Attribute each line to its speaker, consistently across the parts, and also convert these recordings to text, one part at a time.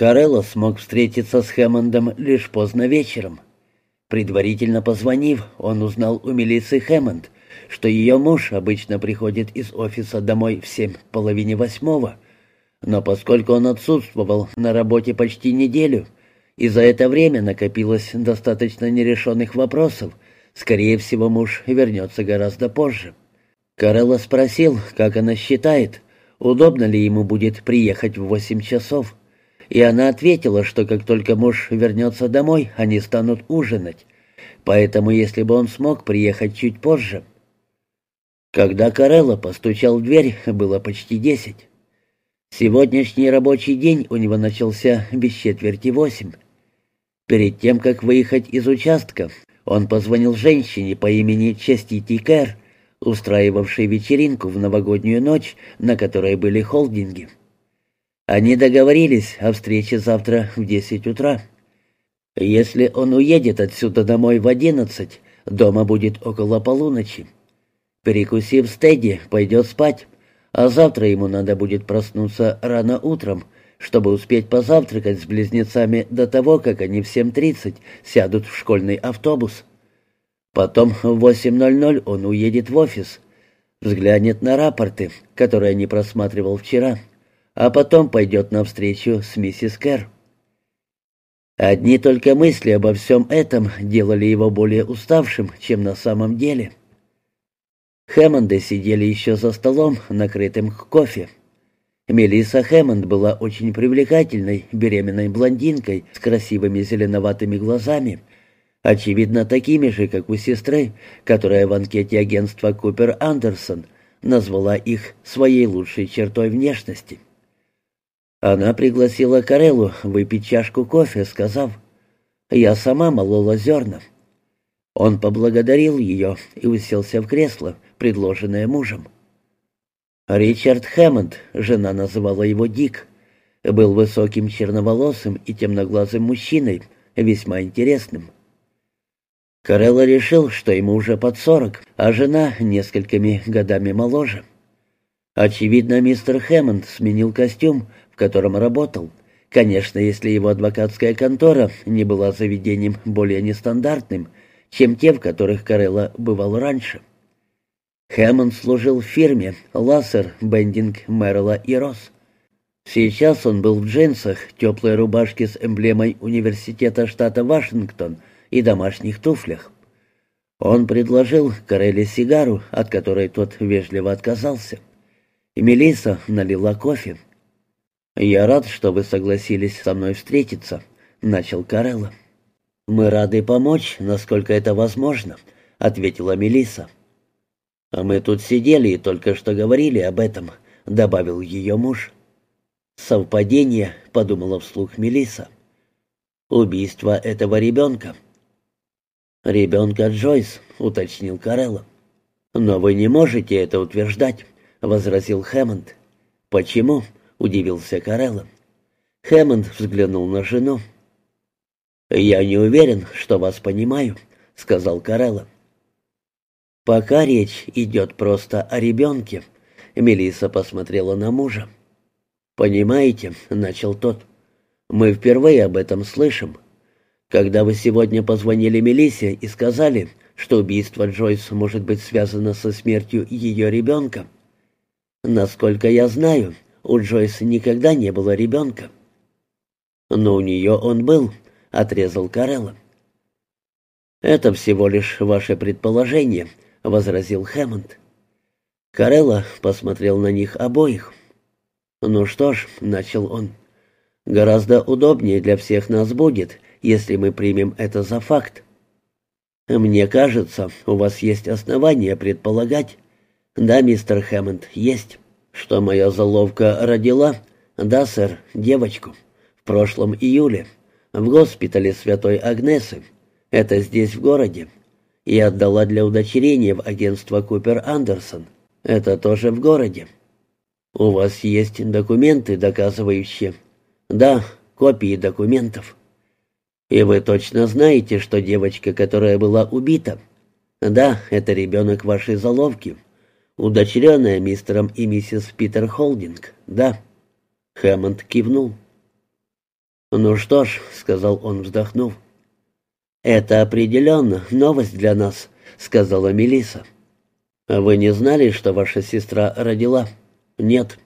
Speaker 1: Карелло смог встретиться с Хэммондом лишь поздно вечером. Предварительно позвонив, он узнал у милиции Хэммонд, что ее муж обычно приходит из офиса домой в семь половине восьмого, но поскольку он отсутствовал на работе почти неделю, и за это время накопилось достаточно нерешенных вопросов, скорее всего, муж вернется гораздо позже. Карелла спросил, как она считает, удобно ли ему будет приехать в восемь часов, и она ответила, что как только муж вернется домой, они станут ужинать, поэтому если бы он смог приехать чуть позже. Когда Карелла постучал в дверь, было почти десять. Сегодняшний рабочий день у него начался без четверти восемь. Перед тем, как выехать из участка, он позвонил женщине по имени Честити Кэр, устраивавшей вечеринку в новогоднюю ночь, на которой были холдинги. Они договорились о встрече завтра в десять утра. Если он уедет отсюда домой в одиннадцать, дома будет около полуночи. Перекусив стеди, пойдет спать, а завтра ему надо будет проснуться рано утром, чтобы успеть позавтракать с близнецами до того, как они в 7.30 сядут в школьный автобус. Потом в 8.00 он уедет в офис, взглянет на рапорты, которые не просматривал вчера, а потом пойдет на встречу с миссис Кэр. Одни только мысли обо всем этом делали его более уставшим, чем на самом деле. Хэммонды сидели еще за столом, накрытым к кофе. Мелисса Хэммонд была очень привлекательной, беременной блондинкой с красивыми зеленоватыми глазами, очевидно такими же, как у сестры, которая в анкете агентства Купер Андерсон назвала их своей лучшей чертой внешности. Она пригласила Кареллу выпить чашку кофе, сказав, «Я сама молола зерна». Он поблагодарил ее и уселся в кресло, предложенное мужем. Ричард Хэммонд, жена называла его Дик, был высоким черноволосым и темноглазым мужчиной, весьма интересным. Карелла решил, что ему уже под сорок, а жена несколькими годами моложе. Очевидно, мистер Хэммонд сменил костюм, котором работал. Конечно, если его адвокатская контора не была заведением более нестандартным, чем те, в которых Карелла бывал раньше. Хэммонд служил в фирме «Лассер», «Бендинг», «Мерла» и «Росс». Сейчас он был в джинсах, теплой рубашке с эмблемой университета штата Вашингтон и домашних туфлях. Он предложил Карелли сигару, от которой тот вежливо отказался. Мелисса налила кофе. «Я рад, что вы согласились со мной встретиться», — начал Карелла. «Мы рады помочь, насколько это возможно», — ответила Мелисса. «А мы тут сидели и только что говорили об этом», — добавил ее муж. «Совпадение», — подумала вслух Мелиса. «Убийство этого ребенка». «Ребенка Джойс», — уточнил Карелло. «Но вы не можете это утверждать», — возразил Хэммонд. «Почему?» — удивился Карелло. Хэммонд взглянул на жену. «Я не уверен, что вас понимаю», — сказал Карелло. «Пока речь идет просто о ребенке», — Мелисса посмотрела на мужа. «Понимаете», — начал тот, — «мы впервые об этом слышим. Когда вы сегодня позвонили Мелиссе и сказали, что убийство Джойс может быть связано со смертью ее ребенка, насколько я знаю, у Джойс никогда не было ребенка». «Но у нее он был», — отрезал Карелла. «Это всего лишь ваше предположение», — возразил Хэммонд. Карелла посмотрел на них обоих. «Ну что ж», — начал он, — «гораздо удобнее для всех нас будет, если мы примем это за факт. Мне кажется, у вас есть основания предполагать, да, мистер Хэммонд, есть, что моя заловка родила, да, сэр, девочку, в прошлом июле, в госпитале Святой Агнесы, это здесь, в городе, и отдала для удочерения в агентство Купер Андерсон. Это тоже в городе. У вас есть документы, доказывающие... Да, копии документов. И вы точно знаете, что девочка, которая была убита... Да, это ребенок вашей заловки. Удочеренная мистером и миссис Питер Холдинг. Да. Хэммонд кивнул. «Ну что ж», — сказал он, вздохнув. «Это определенно новость для нас», — сказала Мелиса. «Вы не знали, что ваша сестра родила?» «Нет».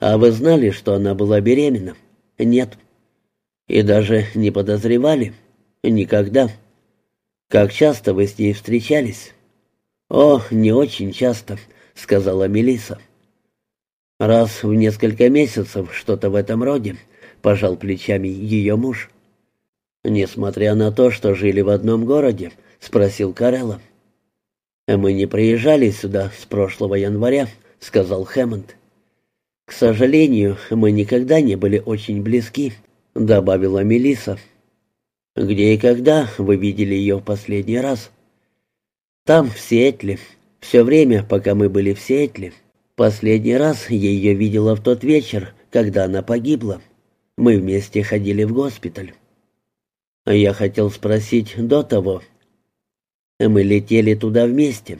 Speaker 1: «А вы знали, что она была беременна?» «Нет». «И даже не подозревали?» «Никогда». «Как часто вы с ней встречались?» «О, не очень часто», — сказала Мелиса. «Раз в несколько месяцев, что-то в этом роде», — пожал плечами ее муж. «Несмотря на то, что жили в одном городе?» — спросил Карелла. «Мы не приезжали сюда с прошлого января», — сказал Хэммонд. «К сожалению, мы никогда не были очень близки», — добавила Мелиса. «Где и когда вы видели ее в последний раз?» «Там, в Сиэтле. Все время, пока мы были в Сиэтле. Последний раз я ее видела в тот вечер, когда она погибла. Мы вместе ходили в госпиталь». Я хотел спросить до того. Мы летели туда вместе,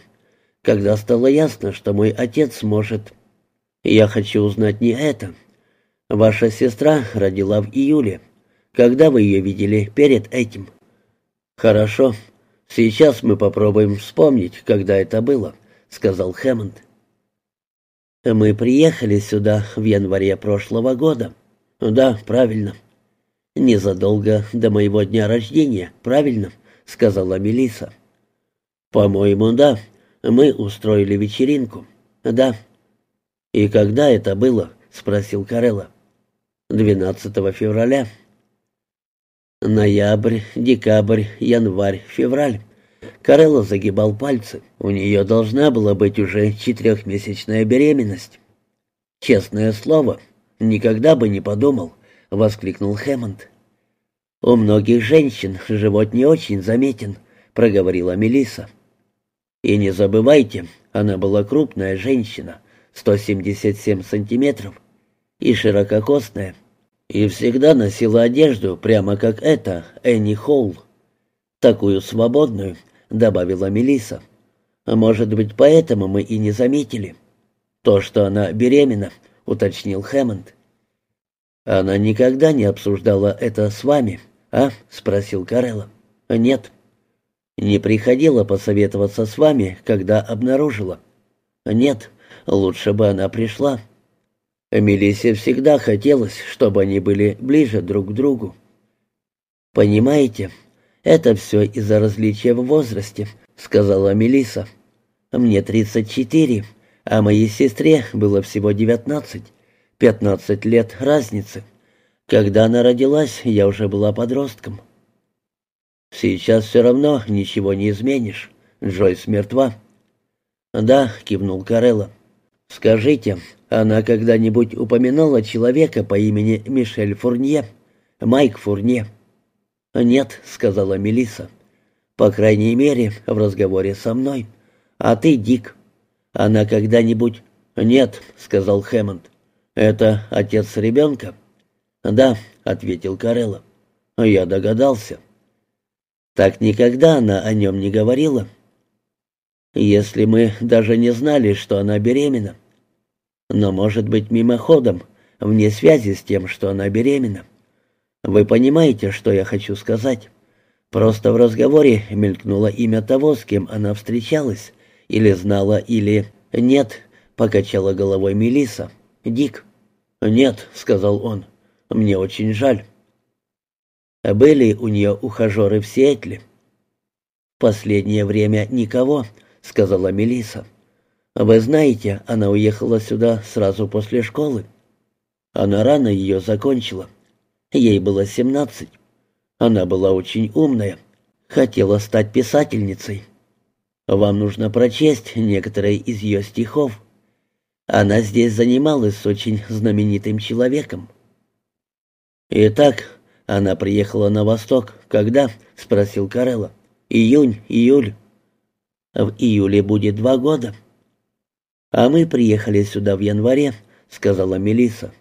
Speaker 1: когда стало ясно, что мой отец может... Я хочу узнать не это. Ваша сестра родила в июле. Когда вы ее видели перед этим? Хорошо. Сейчас мы попробуем вспомнить, когда это было, сказал Хэммонд. Мы приехали сюда в январе прошлого года. Да, правильно. Незадолго до моего дня рождения, правильно, сказала Мелиса. По-моему, да. Мы устроили вечеринку. Да. И когда это было? спросил Карелла. 12 февраля. Ноябрь, декабрь, январь, февраль. Карелла загибал пальцы. У нее должна была быть уже четырехмесячная беременность. Честное слово, никогда бы не подумал. — воскликнул Хэммонд. «У многих женщин живот не очень заметен», — проговорила Мелиса. «И не забывайте, она была крупная женщина, 177 сантиметров, и ширококосная, и всегда носила одежду прямо как эта, Энни Холл. Такую свободную», — добавила Мелиса. «Может быть, поэтому мы и не заметили». «То, что она беременна», — уточнил Хэммонд. «Она никогда не обсуждала это с вами, а?» — спросил Карелла. «Нет». «Не приходила посоветоваться с вами, когда обнаружила?» «Нет, лучше бы она пришла». Мелиссе всегда хотелось, чтобы они были ближе друг к другу. «Понимаете, это все из-за различия в возрасте», — сказала Мелиса. «Мне тридцать четыре, а моей сестре было всего девятнадцать. Пятнадцать лет разницы. Когда она родилась, я уже была подростком. Сейчас все равно ничего не изменишь. Джойс мертва. Да, кивнул Карелла. Скажите, она когда-нибудь упоминала человека по имени Мишель Фурнье? Майк Фурнье? Нет, сказала Мелиса. По крайней мере, в разговоре со мной. А ты, Дик, она когда-нибудь... Нет, сказал Хэммонд. «Это отец ребенка?» «Да», — ответил Карелла. «Я догадался». «Так никогда она о нем не говорила?» «Если мы даже не знали, что она беременна. Но, может быть, мимоходом, вне связи с тем, что она беременна. Вы понимаете, что я хочу сказать?» Просто в разговоре мелькнуло имя того, с кем она встречалась, или знала, или... «Нет», — покачала головой Мелиса. «Дик». «Нет», — сказал он, — «мне очень жаль». Были у нее ухажеры в Сиэтле. «Последнее время никого», — сказала Мелиса. «Вы знаете, она уехала сюда сразу после школы. Она рано ее закончила. Ей было семнадцать. Она была очень умная, хотела стать писательницей. Вам нужно прочесть некоторые из ее стихов. Она здесь занималась с очень знаменитым человеком. Итак, она приехала на восток. Когда? спросил Карелла. Июнь, июль. В июле будет два года. А мы приехали сюда в январе, сказала Мелиса.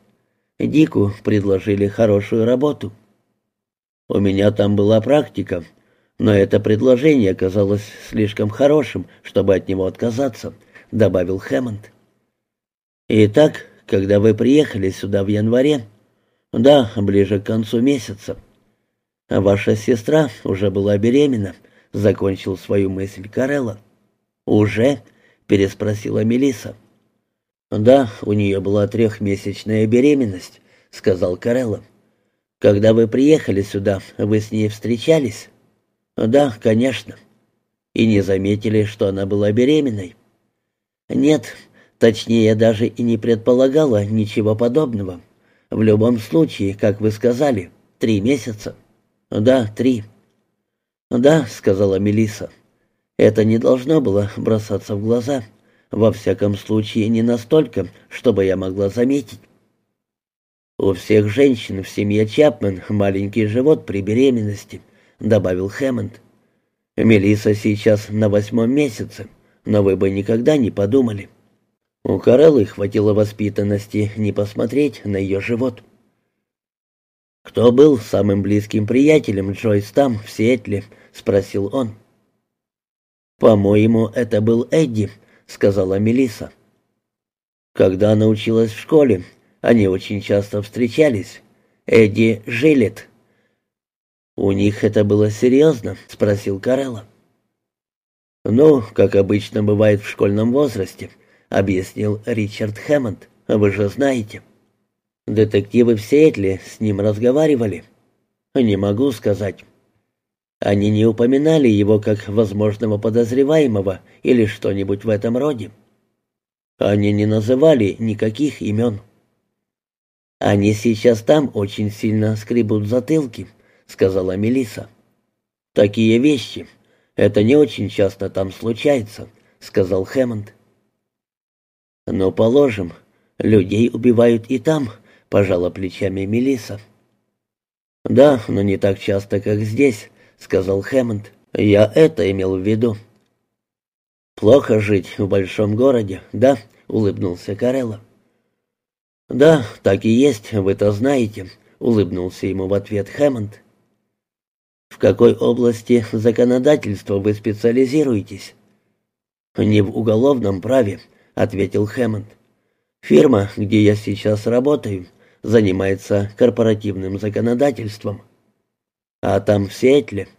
Speaker 1: Дику предложили хорошую работу. У меня там была практика, но это предложение оказалось слишком хорошим, чтобы от него отказаться, добавил Хэммонд. Итак, когда вы приехали сюда в январе, «Да, ближе к концу месяца». «Ваша сестра уже была беременна», — закончил свою мысль Карелла. «Уже?» — переспросила Мелиса. «Да, у нее была трехмесячная беременность», — сказал Карелла. «Когда вы приехали сюда, вы с ней встречались?» «Да, конечно». «И не заметили, что она была беременной?» «Нет, точнее, даже и не предполагала ничего подобного. В любом случае, как вы сказали, три месяца». «Да, три». «Да», — сказала Мелиса. «Это не должно было бросаться в глаза. Во всяком случае, не настолько, чтобы я могла заметить». «У всех женщин в семье Чапмен маленький живот при беременности», — добавил Хэммонд. Мелиса сейчас на восьмом месяце, но вы бы никогда не подумали». У Кареллы хватило воспитанности не посмотреть на ее живот. «Кто был самым близким приятелем Джойс там, в Сиэтле?» — спросил он. «По-моему, это был Эдди», — сказала Мелиса. Когда она училась в школе, они очень часто встречались. Эдди Жилет. «У них это было серьезно?» — спросил Карелла. «Ну, как обычно бывает в школьном возрасте», — объяснил Ричард Хэммонд. «Вы же знаете». Детективы в Сиэтле с ним разговаривали. Не могу сказать. Они не упоминали его как возможного подозреваемого или что-нибудь в этом роде. Они не называли никаких имен. «Они сейчас там очень сильно скребут затылки», — сказала Мелиса. «Такие вещи. Это не очень часто там случается», — сказал Хэммонд. «Но положим, людей убивают и там», — пожала плечами Мелиса. «Да, но не так часто, как здесь», — сказал Хэммонд. «Я это имел в виду». «Плохо жить в большом городе, да?» — улыбнулся Карелла. «Да, так и есть, вы-то знаете», — улыбнулся ему в ответ Хэммонд. «В какой области законодательства вы специализируетесь?» «Не в уголовном праве», — ответил Хэммонд. «Фирма, где я сейчас работаю, занимается корпоративным законодательством. А там в Сиэтле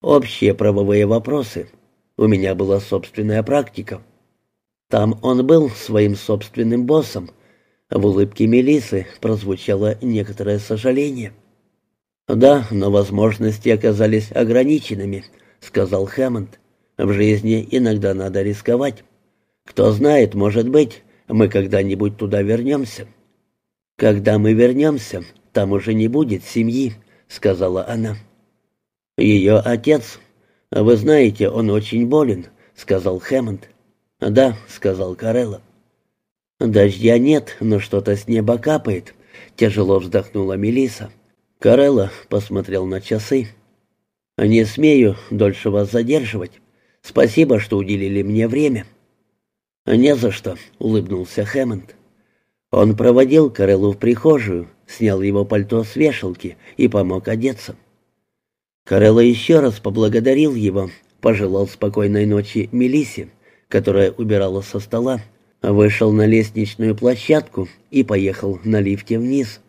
Speaker 1: общие правовые вопросы. У меня была собственная практика. Там он был своим собственным боссом. В улыбке Мелисы прозвучало некоторое сожаление. «Да, но возможности оказались ограниченными», — сказал Хэммонд. «В жизни иногда надо рисковать. Кто знает, может быть, мы когда-нибудь туда вернемся». «Когда мы вернемся, там уже не будет семьи», — сказала она. «Ее отец. Вы знаете, он очень болен», — сказал Хэммонд. «Да», — сказал Карелла. «Дождя нет, но что-то с неба капает», — тяжело вздохнула Мелиса. Карелла посмотрел на часы. «Не смею дольше вас задерживать. Спасибо, что уделили мне время». «Не за что», — улыбнулся Хэммонд. Он проводил Кареллу в прихожую, снял его пальто с вешалки и помог одеться. Карелла еще раз поблагодарил его, пожелал спокойной ночи Мелисе, которая убирала со стола, вышел на лестничную площадку и поехал на лифте вниз.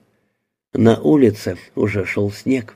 Speaker 1: На улице уже шел снег.